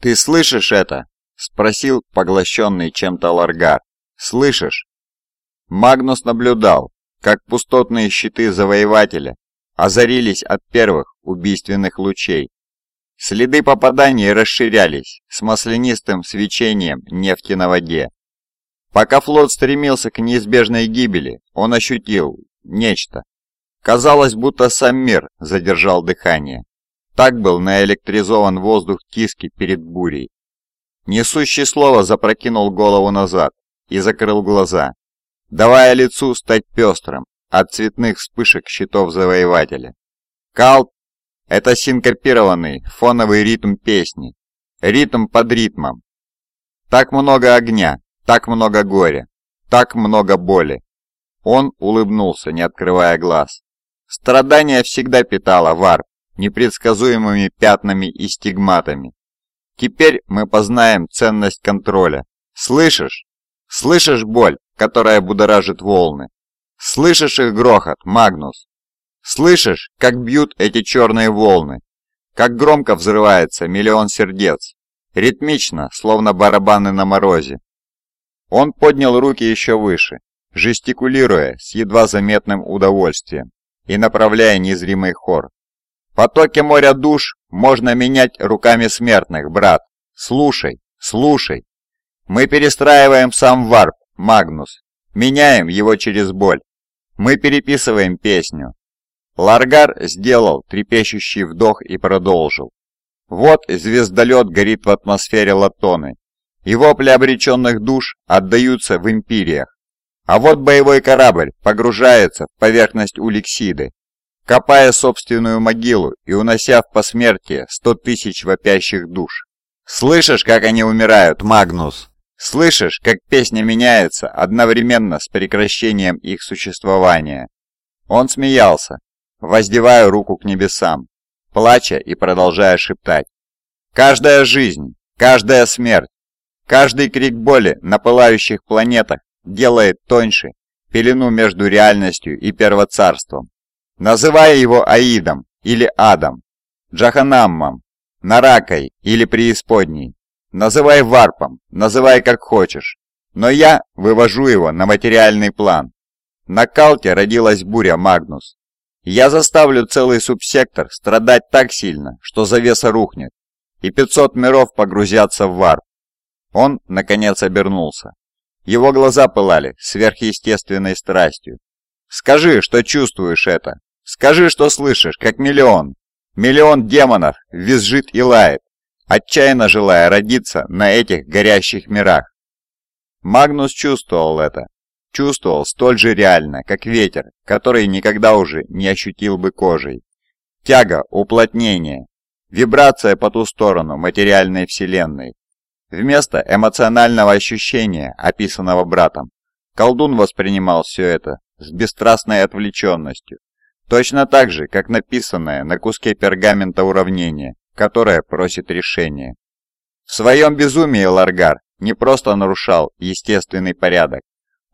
«Ты слышишь это?» — спросил поглощенный чем-то Ларгар. «Слышишь?» Магнус наблюдал, как пустотные щиты завоевателя озарились от первых убийственных лучей. Следы попаданий расширялись с маслянистым свечением нефти на воде. Пока флот стремился к неизбежной гибели, он ощутил нечто. Казалось, будто сам мир задержал дыхание. Так был наэлектризован воздух киски перед бурей. Несущий слово запрокинул голову назад и закрыл глаза, давая лицу стать пестрым от цветных вспышек щитов завоевателя. Калт — это синкопированный фоновый ритм песни, ритм под ритмом. Так много огня, так много горя, так много боли. Он улыбнулся, не открывая глаз. Страдание всегда питало варп непредсказуемыми пятнами и стигматами. Теперь мы познаем ценность контроля. Слышишь? Слышишь боль, которая будоражит волны? Слышишь их грохот, Магнус? Слышишь, как бьют эти черные волны? Как громко взрывается миллион сердец? Ритмично, словно барабаны на морозе. Он поднял руки еще выше, жестикулируя с едва заметным удовольствием и направляя незримый хор. Потоки моря душ можно менять руками смертных, брат. Слушай, слушай. Мы перестраиваем сам варп, Магнус. Меняем его через боль. Мы переписываем песню. Ларгар сделал трепещущий вдох и продолжил. Вот звездолет горит в атмосфере Латоны. Его обреченных душ отдаются в империях. А вот боевой корабль погружается в поверхность Уликсиды копая собственную могилу и унося в посмертие сто тысяч вопящих душ. Слышишь, как они умирают, Магнус? Слышишь, как песня меняется одновременно с прекращением их существования? Он смеялся, воздевая руку к небесам, плача и продолжая шептать. Каждая жизнь, каждая смерть, каждый крик боли на пылающих планетах делает тоньше пелену между реальностью и первоцарством называя его Аидом или Адом, Джаханаммом, Наракой или Преисподней. Называй варпом, называй как хочешь, но я вывожу его на материальный план. На Калте родилась буря Магнус. Я заставлю целый субсектор страдать так сильно, что завеса рухнет, и 500 миров погрузятся в варп. Он, наконец, обернулся. Его глаза пылали сверхъестественной страстью. «Скажи, что чувствуешь это!» Скажи, что слышишь, как миллион. Миллион демонов визжит и лает, отчаянно желая родиться на этих горящих мирах. Магнус чувствовал это. Чувствовал столь же реально, как ветер, который никогда уже не ощутил бы кожей. Тяга, уплотнение, вибрация по ту сторону материальной вселенной. Вместо эмоционального ощущения, описанного братом, колдун воспринимал все это с бесстрастной отвлеченностью, Точно так же, как написанное на куске пергамента уравнение, которое просит решения. В своем безумии Ларгар не просто нарушал естественный порядок,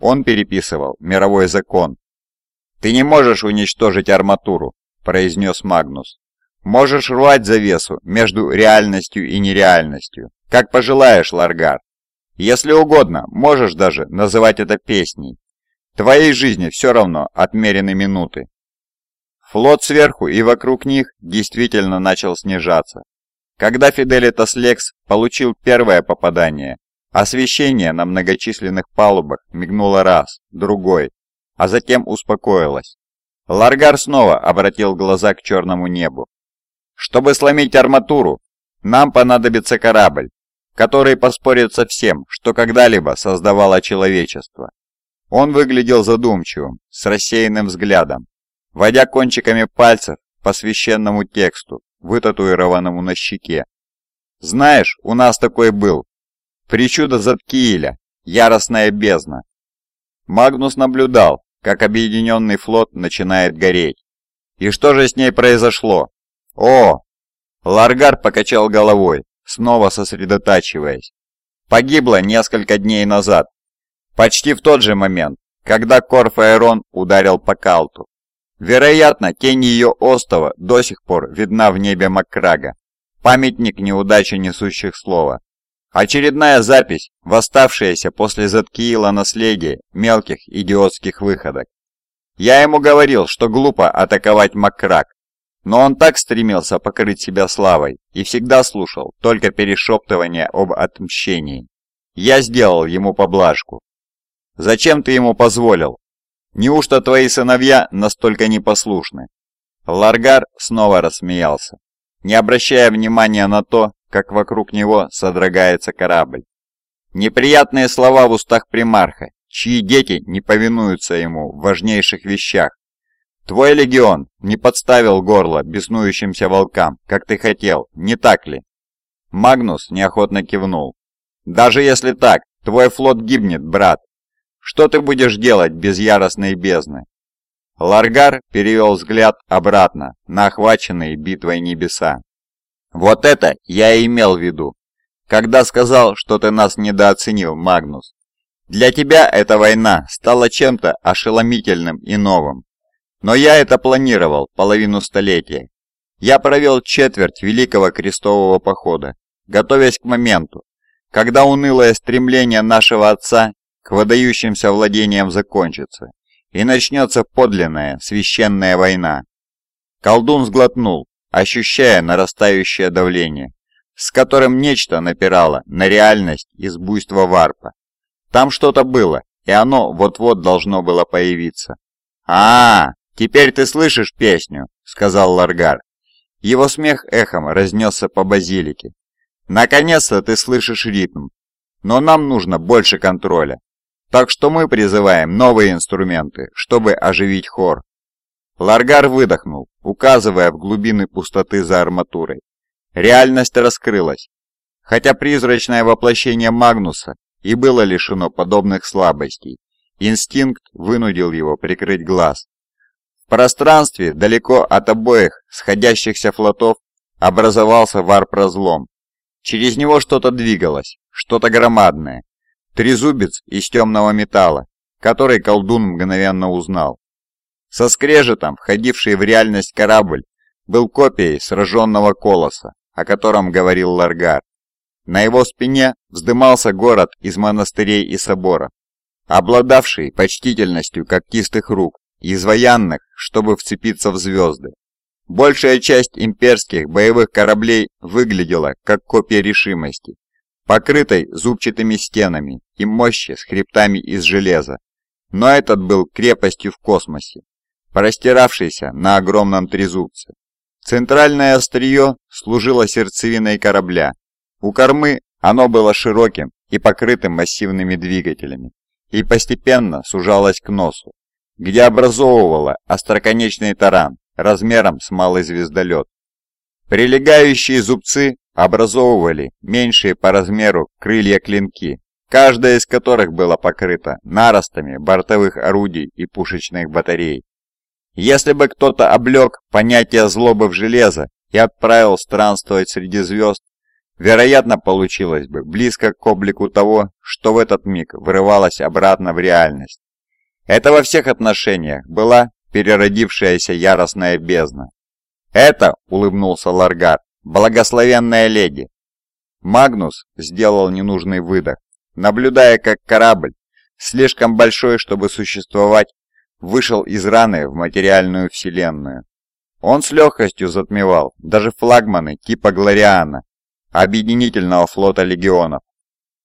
он переписывал мировой закон. «Ты не можешь уничтожить арматуру», – произнес Магнус. «Можешь рвать завесу между реальностью и нереальностью, как пожелаешь, Ларгар. Если угодно, можешь даже называть это песней. Твоей жизни все равно отмерены минуты, Флот сверху и вокруг них действительно начал снижаться. Когда Фиделитас Лекс получил первое попадание, освещение на многочисленных палубах мигнуло раз, другой, а затем успокоилось. Ларгар снова обратил глаза к черному небу. «Чтобы сломить арматуру, нам понадобится корабль, который поспорит со всем, что когда-либо создавало человечество». Он выглядел задумчивым, с рассеянным взглядом, водя кончиками пальцев по священному тексту, вытатуированному на щеке. «Знаешь, у нас такой был. Причуда Заткииля, яростная бездна». Магнус наблюдал, как объединенный флот начинает гореть. И что же с ней произошло? О! Ларгар покачал головой, снова сосредотачиваясь. Погибло несколько дней назад. Почти в тот же момент, когда Корфаэрон ударил по Калту. Вероятно, тень ее остова до сих пор видна в небе Макрага. Памятник неудачи несущих слова. Очередная запись, восставшаяся после Заткиила наследия мелких идиотских выходок. Я ему говорил, что глупо атаковать Макрак, но он так стремился покрыть себя славой и всегда слушал только перешептывания об отмщении. Я сделал ему поблажку. Зачем ты ему позволил? Неужто твои сыновья настолько непослушны? Ларгар снова рассмеялся, не обращая внимания на то, как вокруг него содрогается корабль. Неприятные слова в устах примарха, чьи дети не повинуются ему в важнейших вещах. Твой легион не подставил горло беснующимся волкам, как ты хотел, не так ли? Магнус неохотно кивнул. Даже если так, твой флот гибнет, брат. Что ты будешь делать без яростной бездны? Ларгар перевел взгляд обратно на охваченные битвой небеса. Вот это я и имел в виду, когда сказал, что ты нас недооценил, Магнус. Для тебя эта война стала чем-то ошеломительным и новым. Но я это планировал половину столетия. Я провел четверть Великого Крестового Похода, готовясь к моменту, когда унылое стремление нашего отца к выдающимся владениям закончится, и начнется подлинная священная война. Колдун сглотнул, ощущая нарастающее давление, с которым нечто напирало на реальность из буйства варпа. Там что-то было, и оно вот-вот должно было появиться. а, -а, -а теперь ты слышишь песню», — сказал Ларгар. Его смех эхом разнесся по базилике. «Наконец-то ты слышишь ритм, но нам нужно больше контроля. Так что мы призываем новые инструменты, чтобы оживить хор». Ларгар выдохнул, указывая в глубины пустоты за арматурой. Реальность раскрылась. Хотя призрачное воплощение Магнуса и было лишено подобных слабостей. Инстинкт вынудил его прикрыть глаз. В пространстве, далеко от обоих сходящихся флотов, образовался варп-разлом. Через него что-то двигалось, что-то громадное. Трезубец из темного металла, который колдун мгновенно узнал. Со скрежетом, входивший в реальность корабль, был копией сраженного колоса, о котором говорил Ларгар. На его спине вздымался город из монастырей и соборов, обладавший почтительностью когтистых рук, изваянных, чтобы вцепиться в звезды. Большая часть имперских боевых кораблей выглядела как копия решимости, покрытой зубчатыми стенами и мощи с хребтами из железа. Но этот был крепостью в космосе, простиравшейся на огромном трезубце. Центральное острие служило сердцевиной корабля, у кормы оно было широким и покрытым массивными двигателями и постепенно сужалось к носу, где образовывало остроконечный таран размером с малый звездолет. Прилегающие зубцы образовывали меньшие по размеру крылья-клинки, каждая из которых была покрыта наростами бортовых орудий и пушечных батарей. Если бы кто-то облег понятие злобы в железо и отправил странствовать среди звезд, вероятно, получилось бы близко к облику того, что в этот миг вырывалось обратно в реальность. Это во всех отношениях была переродившаяся яростная бездна. «Это», — улыбнулся Ларгар, — «благословенная леди». Магнус сделал ненужный выдох, наблюдая, как корабль, слишком большой, чтобы существовать, вышел из раны в материальную вселенную. Он с легкостью затмевал даже флагманы типа Глориана, объединительного флота легионов.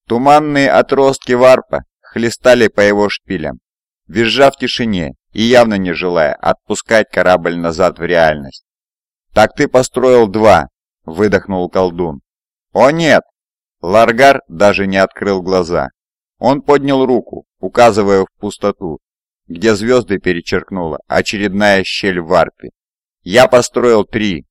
Туманные отростки варпа хлестали по его шпилям, визжа в тишине и явно не желая отпускать корабль назад в реальность. «Так ты построил два», — выдохнул колдун. «О нет!» Ларгар даже не открыл глаза. Он поднял руку, указывая в пустоту, где звезды перечеркнула очередная щель в варпе. «Я построил три,